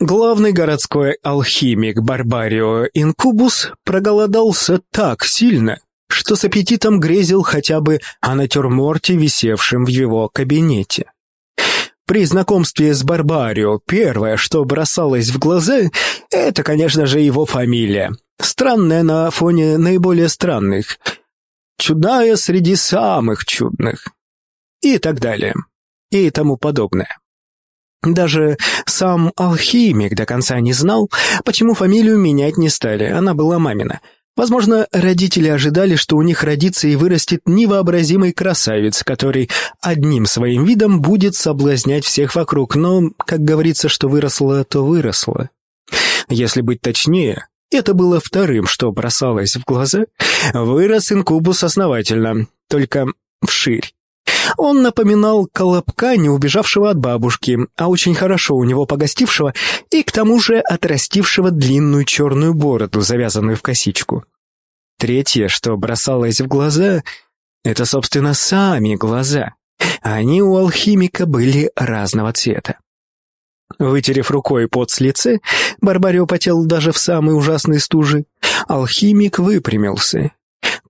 Главный городской алхимик Барбарио Инкубус проголодался так сильно, что с аппетитом грезил хотя бы о натюрморте, висевшем в его кабинете. При знакомстве с Барбарио первое, что бросалось в глаза, это, конечно же, его фамилия. Странная на фоне наиболее странных. Чудная среди самых чудных. И так далее. И тому подобное. Даже сам алхимик до конца не знал, почему фамилию менять не стали, она была мамина. Возможно, родители ожидали, что у них родится и вырастет невообразимый красавец, который одним своим видом будет соблазнять всех вокруг, но, как говорится, что выросло, то выросло. Если быть точнее, это было вторым, что бросалось в глаза. Вырос инкубус основательно, только вширь. Он напоминал колобка, не убежавшего от бабушки, а очень хорошо у него погостившего и к тому же отрастившего длинную черную бороду, завязанную в косичку. Третье, что бросалось в глаза, это, собственно, сами глаза. Они у алхимика были разного цвета. Вытерев рукой пот с лица, Барбарио потел даже в самой ужасной стужи. Алхимик выпрямился.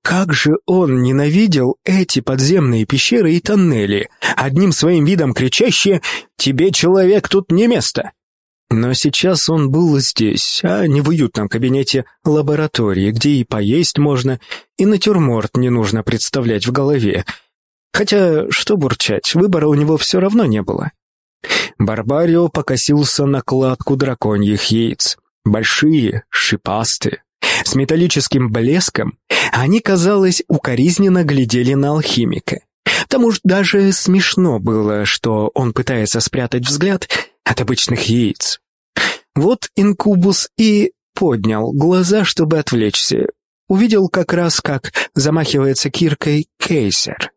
Как же он ненавидел эти подземные пещеры и тоннели, одним своим видом кричащие «Тебе, человек, тут не место!» Но сейчас он был здесь, а не в уютном кабинете лаборатории, где и поесть можно, и натюрморт не нужно представлять в голове. Хотя, что бурчать, выбора у него все равно не было. Барбарио покосился на кладку драконьих яиц. Большие, шипастые, с металлическим блеском, они, казалось, укоризненно глядели на алхимика. Тому ж даже смешно было, что он пытается спрятать взгляд от обычных яиц. Вот инкубус и поднял глаза, чтобы отвлечься. Увидел как раз, как замахивается киркой кейсер.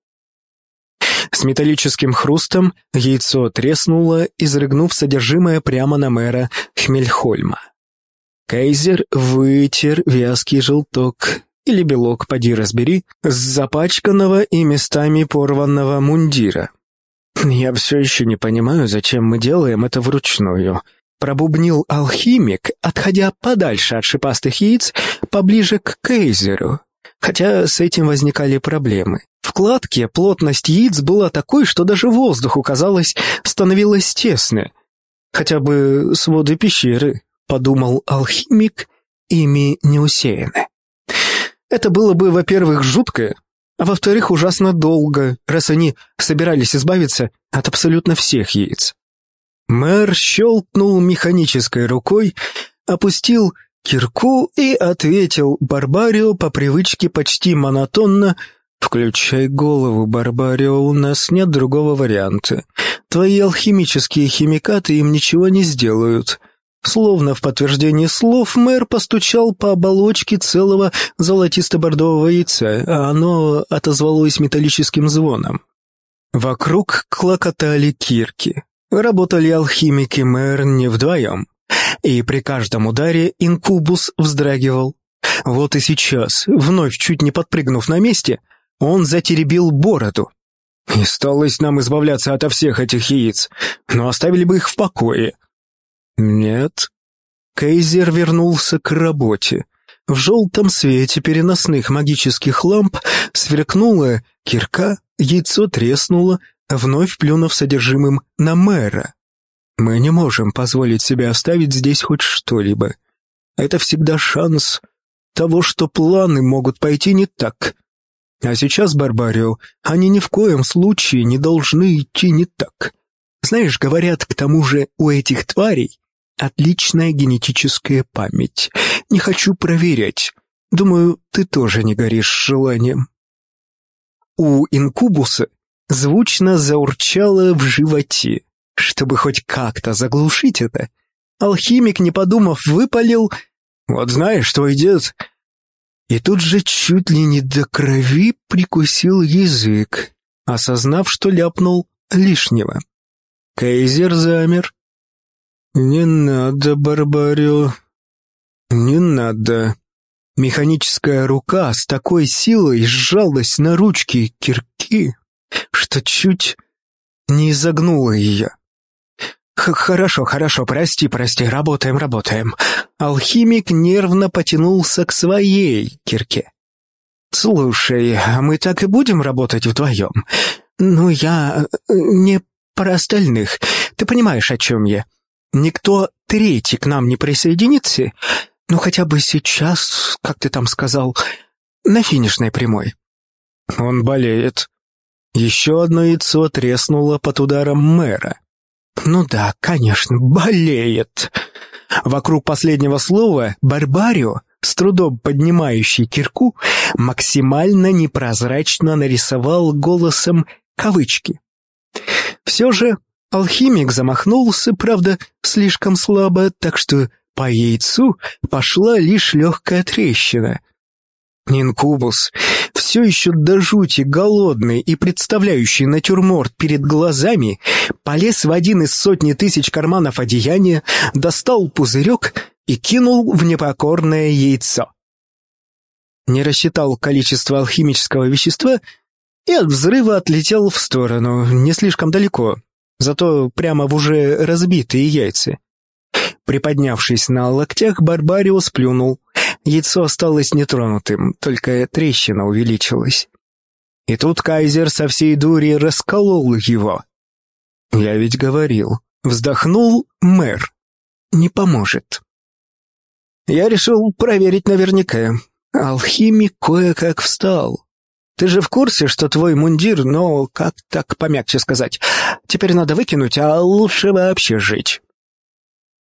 С металлическим хрустом яйцо треснуло, изрыгнув содержимое прямо на мэра Хмельхольма. Кейзер вытер вязкий желток или белок, поди разбери, с запачканного и местами порванного мундира. «Я все еще не понимаю, зачем мы делаем это вручную», пробубнил алхимик, отходя подальше от шипастых яиц, поближе к Кейзеру. Хотя с этим возникали проблемы. В кладке плотность яиц была такой, что даже воздуху, казалось, становилось тесно. Хотя бы своды пещеры подумал алхимик, ими не усеяны. Это было бы, во-первых, жутко, а во-вторых, ужасно долго, раз они собирались избавиться от абсолютно всех яиц. Мэр щелкнул механической рукой, опустил кирку и ответил Барбарио по привычке почти монотонно «Включай голову, Барбарио, у нас нет другого варианта. Твои алхимические химикаты им ничего не сделают. Словно в подтверждение слов, мэр постучал по оболочке целого золотисто-бордового яйца, а оно отозвалось металлическим звоном. Вокруг клокотали кирки. Работали алхимики мэр не вдвоем. И при каждом ударе инкубус вздрагивал. Вот и сейчас, вновь чуть не подпрыгнув на месте, он затеребил бороду. И сталось нам избавляться ото всех этих яиц, но оставили бы их в покое. Нет. Кейзер вернулся к работе. В желтом свете переносных магических ламп сверкнула кирка, яйцо треснуло, вновь плюнув содержимым на мэра. Мы не можем позволить себе оставить здесь хоть что-либо. Это всегда шанс того, что планы могут пойти не так. А сейчас, Барбарио, они ни в коем случае не должны идти не так. Знаешь, говорят, к тому же у этих тварей отличная генетическая память. Не хочу проверять. Думаю, ты тоже не горишь желанием. У инкубуса звучно заурчало в животе. Чтобы хоть как-то заглушить это, алхимик, не подумав, выпалил «Вот знаешь, твой дед...» И тут же чуть ли не до крови прикусил язык, осознав, что ляпнул лишнего. Кейзер замер, «Не надо, Барбарио, не надо». Механическая рука с такой силой сжалась на ручки кирки, что чуть не изогнула ее. «Хорошо, хорошо, прости, прости, работаем, работаем». Алхимик нервно потянулся к своей кирке. «Слушай, а мы так и будем работать вдвоем? Ну, я э, не про остальных. Ты понимаешь, о чем я? Никто третий к нам не присоединится? Ну, хотя бы сейчас, как ты там сказал, на финишной прямой». «Он болеет». Еще одно яйцо треснуло под ударом мэра. «Ну да, конечно, болеет». Вокруг последнего слова «барбарио» с трудом поднимающий кирку, максимально непрозрачно нарисовал голосом кавычки. Все же алхимик замахнулся, правда, слишком слабо, так что по яйцу пошла лишь легкая трещина. Инкубус, все еще до жути голодный и представляющий натюрморт перед глазами, полез в один из сотни тысяч карманов одеяния, достал пузырек и кинул в непокорное яйцо. Не рассчитал количество алхимического вещества и от взрыва отлетел в сторону, не слишком далеко, зато прямо в уже разбитые яйца. Приподнявшись на локтях, Барбариус плюнул. Яйцо осталось нетронутым, только трещина увеличилась. И тут кайзер со всей дури расколол его. Я ведь говорил. Вздохнул мэр. Не поможет. Я решил проверить наверняка. Алхимик кое-как встал. Ты же в курсе, что твой мундир, но как так помягче сказать, теперь надо выкинуть, а лучше вообще жить.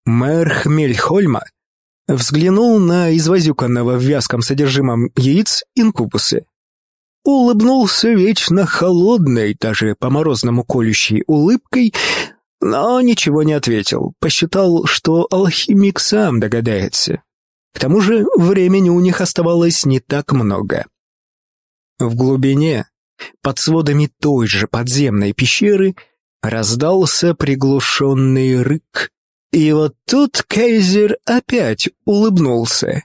Мэр Хмельхольма взглянул на извозюканного в вязком содержимом яиц инкубусы. Улыбнулся вечно холодной, даже по-морозному колющей улыбкой, но ничего не ответил, посчитал, что алхимик сам догадается. К тому же времени у них оставалось не так много. В глубине, под сводами той же подземной пещеры, раздался приглушенный рык. И вот тут Кейзер опять улыбнулся.